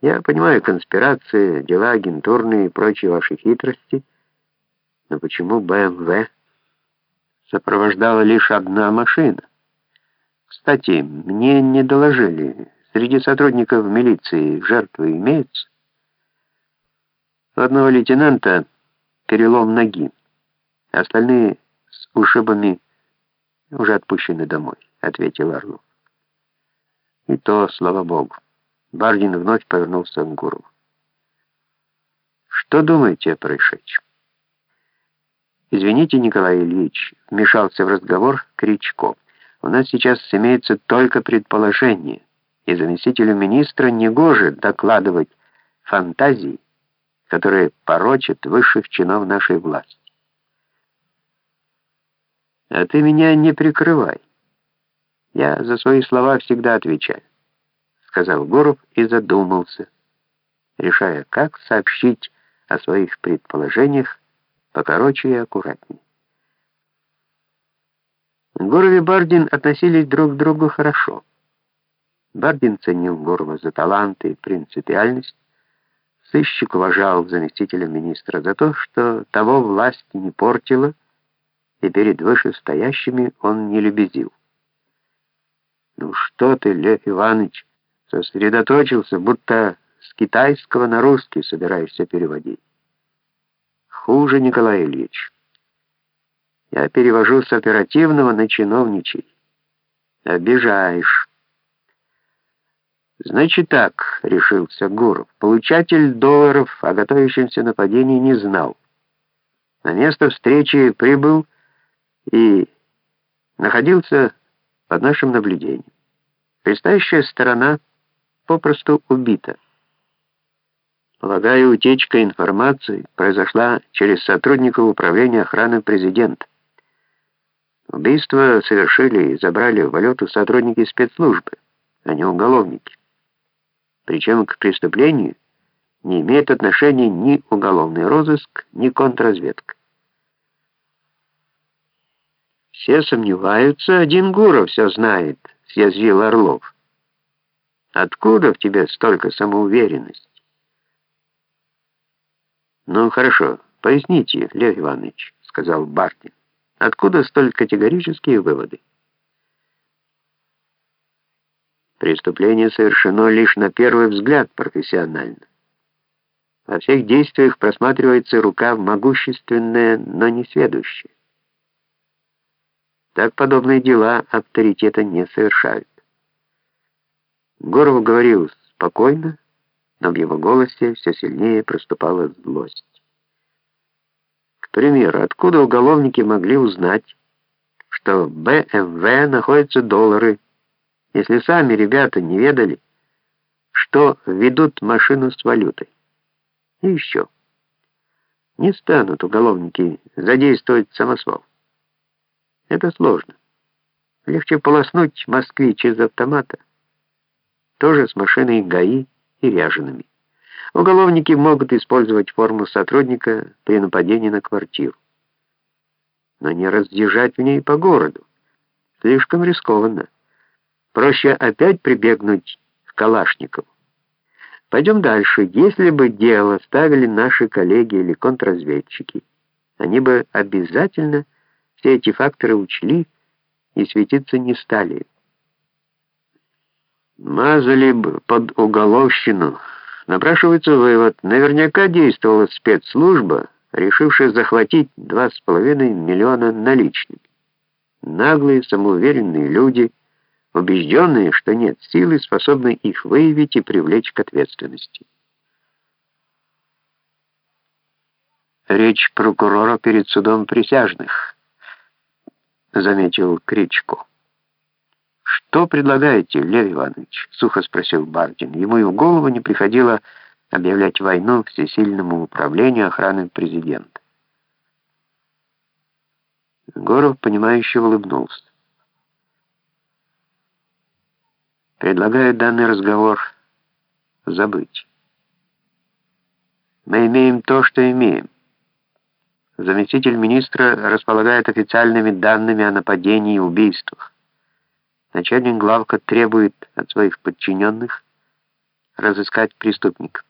Я понимаю конспирации, дела агентурные и прочие ваши хитрости, но почему БМВ сопровождала лишь одна машина? Кстати, мне не доложили, среди сотрудников милиции жертвы имеются? У одного лейтенанта перелом ноги, остальные с ушибами уже отпущены домой, ответил Орлов. И то, слава богу. Бардин вновь повернулся к Гуру. Что думаете о происшедшем? Извините, Николай Ильич, вмешался в разговор Кричко. У нас сейчас имеется только предположение, и заместителю министра негоже докладывать фантазии, которые порочат высших чинов нашей власти. А ты меня не прикрывай. Я за свои слова всегда отвечаю, сказал Горов и задумался, решая, как сообщить о своих предположениях покороче и аккуратнее. Горов и Бардин относились друг к другу хорошо. Бардин ценил Горова за таланты и принципиальность, сыщик уважал заместителя министра за то, что того власть не портила, и перед вышестоящими он не лебезил. «Ну что ты, Лев Иванович, сосредоточился, будто с китайского на русский собираешься переводить?» «Хуже, Николай Ильич. Я перевожу с оперативного на чиновничий. Обижаешь». «Значит так», — решился Гуров, — «получатель долларов о готовящемся нападении не знал. На место встречи прибыл и находился под нашим наблюдением. Предстоящая сторона попросту убита. Полагаю, утечка информации произошла через сотрудников управления охраны президента. Убийство совершили и забрали в валюту сотрудники спецслужбы, а не уголовники. Причем к преступлению не имеет отношения ни уголовный розыск, ни контрразведка. Все сомневаются, один Гуров все знает, съязвил Орлов. Откуда в тебе столько самоуверенности? Ну, хорошо, поясните, Лев Иванович, сказал Бартин. Откуда столь категорические выводы? Преступление совершено лишь на первый взгляд профессионально. Во всех действиях просматривается рука могущественная, но не сведущая. Так подобные дела авторитета не совершают. Горов говорил спокойно, но в его голосе все сильнее проступала злость. К примеру, откуда уголовники могли узнать, что в БМВ находятся доллары, если сами ребята не ведали, что ведут машину с валютой? И еще. Не станут уголовники задействовать самосвал. Это сложно. Легче полоснуть москвич из автомата. Тоже с машиной ГАИ и ряжеными. Уголовники могут использовать форму сотрудника при нападении на квартиру. Но не разъезжать в ней по городу. Слишком рискованно. Проще опять прибегнуть к Калашникову. Пойдем дальше. Если бы дело ставили наши коллеги или контрразведчики, они бы обязательно все эти факторы учли и светиться не стали. Мазали бы под уголовщину. Напрашивается вывод. Наверняка действовала спецслужба, решившая захватить 2,5 миллиона наличными. Наглые, самоуверенные люди, убежденные, что нет силы, способной их выявить и привлечь к ответственности. Речь прокурора перед судом присяжных. — заметил Кричко. «Что предлагаете, Лев Иванович?» — сухо спросил Бардин. Ему и в голову не приходило объявлять войну всесильному управлению охраны президента. Горов, понимающе улыбнулся. «Предлагаю данный разговор забыть. Мы имеем то, что имеем. Заместитель министра располагает официальными данными о нападении и убийствах. Начальник главка требует от своих подчиненных разыскать преступников.